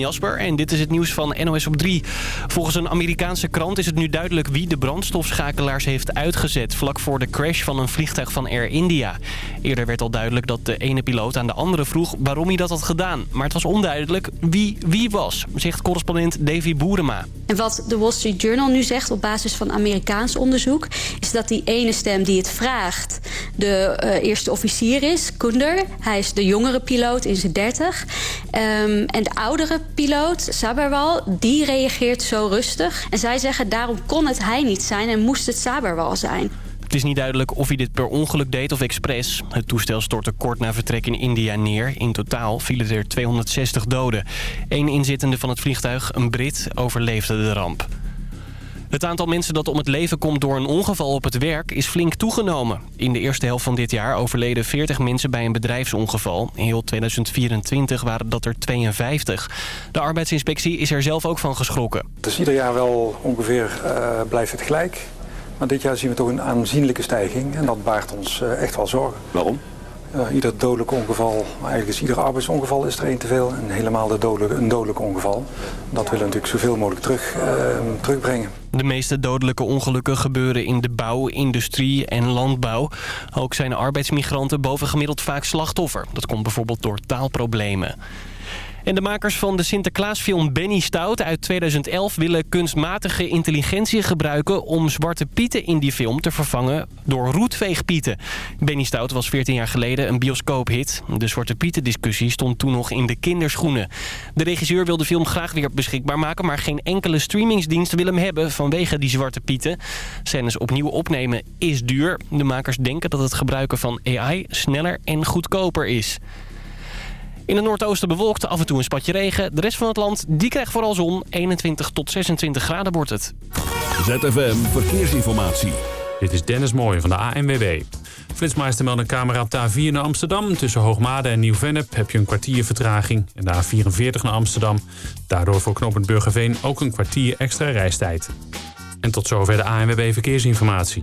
Jasper en dit is het nieuws van NOS op 3. Volgens een Amerikaanse krant is het nu duidelijk wie de brandstofschakelaars heeft uitgezet... vlak voor de crash van een vliegtuig van Air India. Eerder werd al duidelijk dat de ene piloot aan de andere vroeg waarom hij dat had gedaan. Maar het was onduidelijk wie wie was, zegt correspondent Davy Boerema. En wat de Wall Street Journal nu zegt op basis van Amerikaans onderzoek... is dat die ene stem die het vraagt de uh, eerste officier is, Kunder. Hij is de jongere piloot in zijn dertig. Um, en de oudere piloot, Saberwal, die reageert zo rustig. En zij zeggen daarom kon het hij niet zijn en moest het Saberwal zijn. Het is niet duidelijk of hij dit per ongeluk deed of expres. Het toestel stortte kort na vertrek in India neer. In totaal vielen er 260 doden. Eén inzittende van het vliegtuig, een Brit, overleefde de ramp. Het aantal mensen dat om het leven komt door een ongeval op het werk is flink toegenomen. In de eerste helft van dit jaar overleden 40 mensen bij een bedrijfsongeval. In heel 2024 waren dat er 52. De arbeidsinspectie is er zelf ook van geschrokken. Het is ieder jaar wel ongeveer uh, blijft het gelijk. Maar dit jaar zien we toch een aanzienlijke stijging en dat baart ons uh, echt wel zorgen. Waarom? Ieder dodelijk ongeval, eigenlijk is ieder arbeidsongeval is er één te veel. En helemaal de dodelijke, een dodelijk ongeval. Dat willen we natuurlijk zoveel mogelijk terug, uh, terugbrengen. De meeste dodelijke ongelukken gebeuren in de bouw, industrie en landbouw. Ook zijn arbeidsmigranten bovengemiddeld vaak slachtoffer. Dat komt bijvoorbeeld door taalproblemen. En de makers van de Sinterklaasfilm Benny Stout uit 2011 willen kunstmatige intelligentie gebruiken om zwarte pieten in die film te vervangen door roetveegpieten. Benny Stout was 14 jaar geleden een bioscoophit. De zwarte pieten discussie stond toen nog in de kinderschoenen. De regisseur wil de film graag weer beschikbaar maken, maar geen enkele streamingsdienst wil hem hebben vanwege die zwarte pieten. Scènes opnieuw opnemen is duur. De makers denken dat het gebruiken van AI sneller en goedkoper is. In het noordoosten bewolkt, af en toe een spatje regen. De rest van het land die krijgt vooral zon. 21 tot 26 graden wordt het. ZFM Verkeersinformatie. Dit is Dennis Mooij van de ANWB. Flitsmeister meldt een camera op de A4 naar Amsterdam. Tussen Hoogmade en Nieuw-Vennep heb je een kwartier vertraging. En de A44 naar Amsterdam. Daardoor voor knooppunt Burgerveen ook een kwartier extra reistijd. En tot zover de ANWB Verkeersinformatie.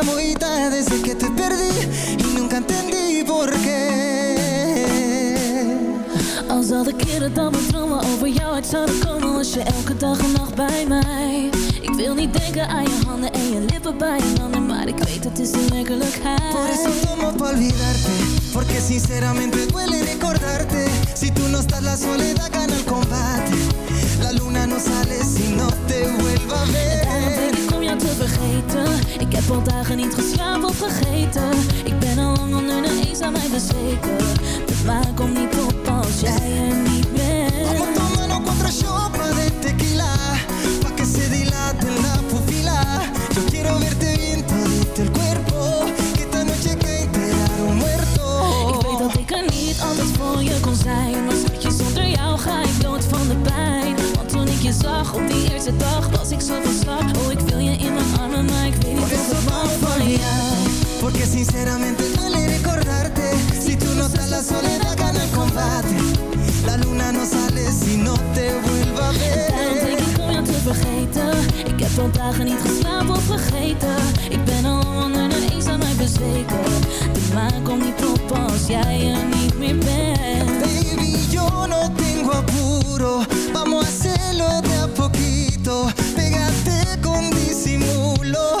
Muy tarde Desde que te perdí y nunca entendí por qué. Als al de keren dat mijn dromen over jou uit zouden komen Was je elke dag en nacht bij mij. Ik wil niet denken aan je handen en je lippen bij je handen Maar ik weet het is de werkelijkheid. Por eso tomo pa' olvidarte Porque sinceramente duele recordarte. Si tú no estás la soledad gana el combate. La luna no sale si no te vuelva a ver te vergeten. Ik heb al dagen niet geslapen of vergeten Ik ben al lang onder de eens aan mij bezweken. De maan komt niet op als jij er niet Vamos bent tomando contra chopa de tequila. Pa' que se dilate la pupila Yo quiero verte bien todito el cuerpo. Que esta noche que enterar un muerto. Ik weet dat ik er niet altijd voor je kon zijn. Maar schatje, zonder jou ga ik dood van de pijn. Want toen ik je zag op die eerste dag Was ik zo van slag Oh, ik pa' van jou olvidarte Porque sinceramente duele recordarte. Si tú no estás la soledad gana el combate La luna no sale si no te vuelva a Daarom denk ver ik om jou te vergeten. Ik heb al dagen niet geslapen of vergeten. Ik ben al onder de eens aan mij bezweken. De maan komt niet op als jij er niet meer bent. Baby, yo no tengo apuro. Vamos a hacerlo de a poquito. Pégate con disimulo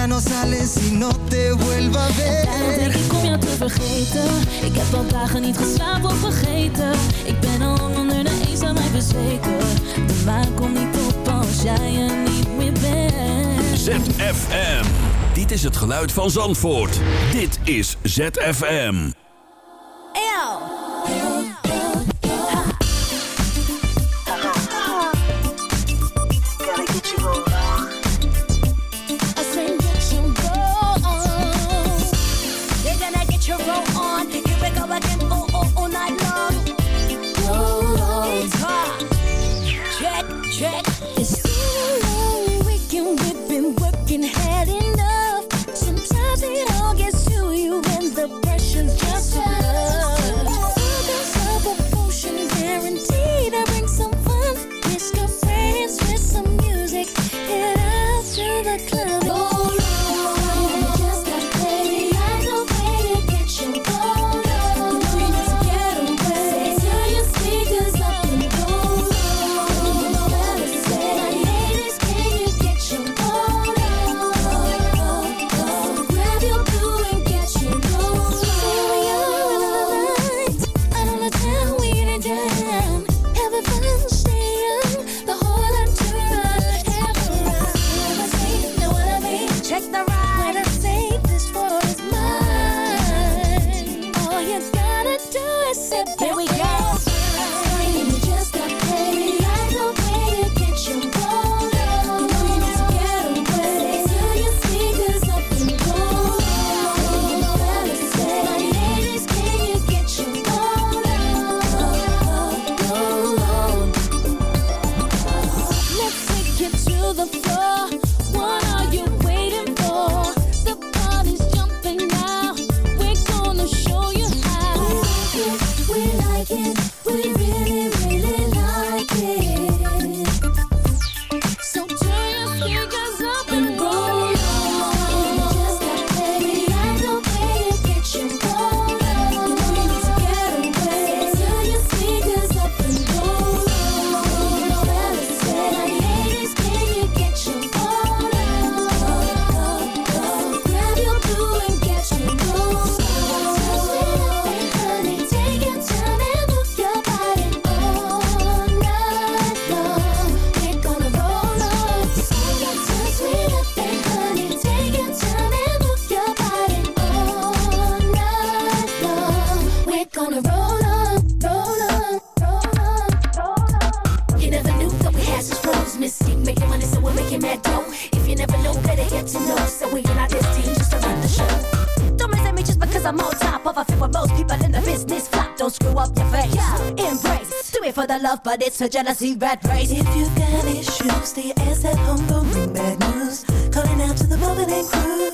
La luna no sale si no te vuelva a Daarom denk ver ik om jou te vergeten Ik heb al dagen niet geslapen of vergeten Ik ben al lang onder de eens aan mij bezweken De maan komt niet op als jij er niet meer bent ZFM. Dit is het geluid van Zandvoort. Dit is ZFM. to do here we go. jealousy rat race. If you got issues, stay ass at home, don't bring bad news. Calling out to the moment and crew.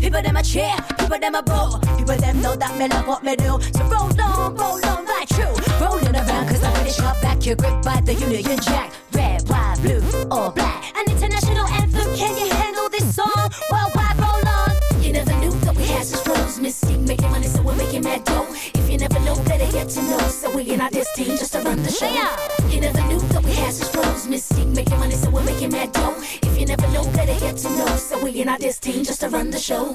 People them a cheer, people them a boo People them know that me love what me do So roll on, roll on like true, Rolling around cause I'm pretty back You're gripped by the Union Jack Red, white, blue, or black show. You never knew that we had such flows. Missing, making money, so we're making mad dough. If you never know, better get to know. So we in our this team just to run the show.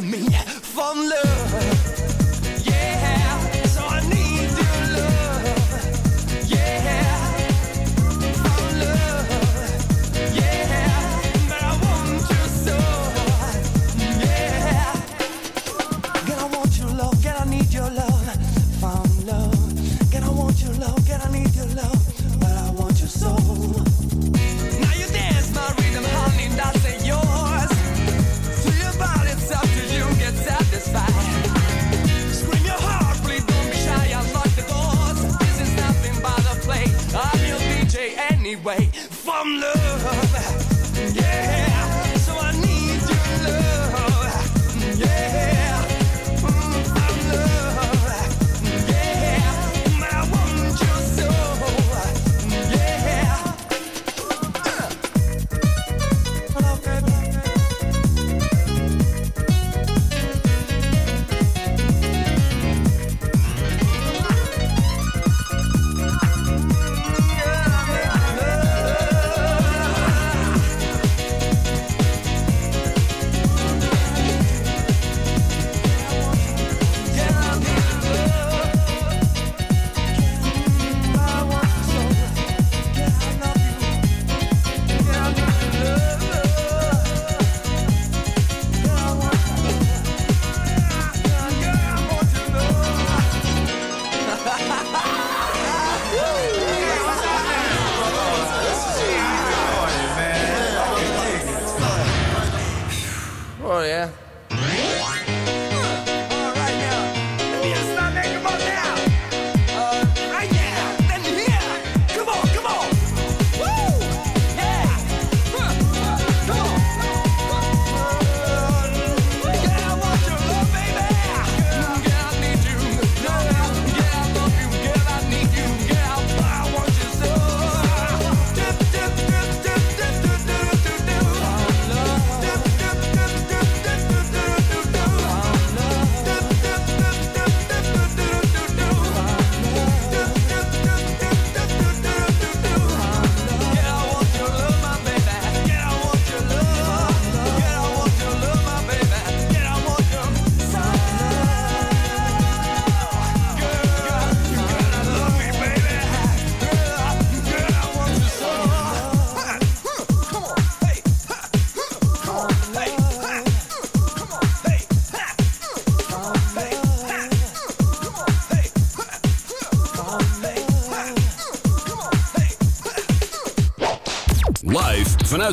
me van leuk.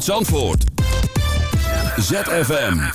Zandvoort. ZFM.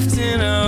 left in a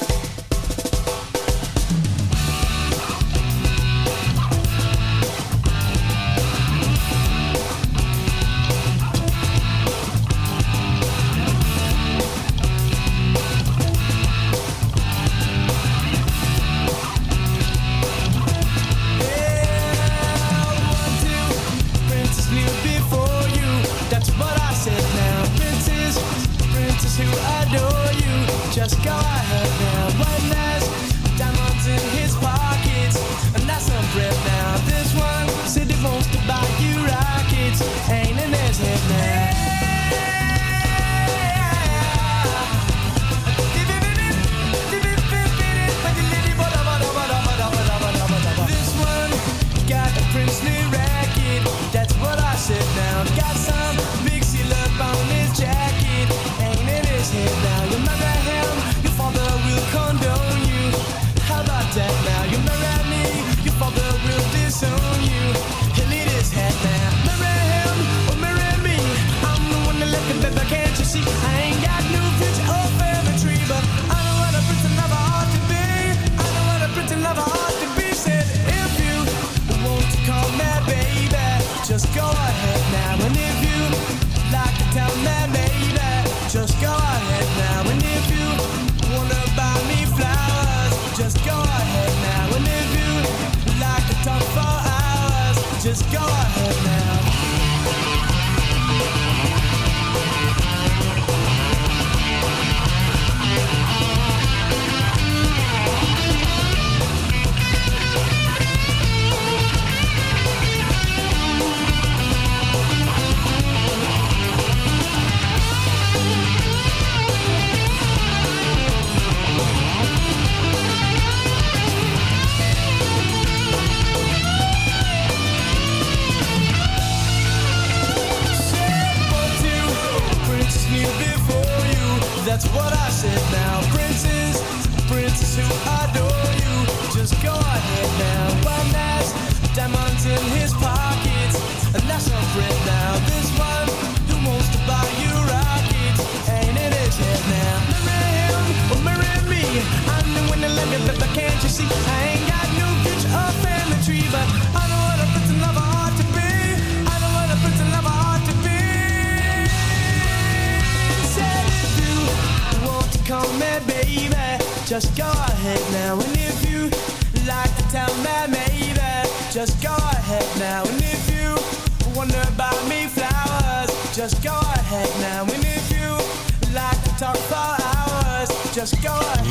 I ain't got no bitch family tree, but I know what a prince and to be. I know what a prince and to be. If you want to call me baby, just go ahead now. And if you like to tell me maybe, just go ahead now. And if you wonder about me flowers, just go ahead now. And if you like to talk for hours, just go ahead.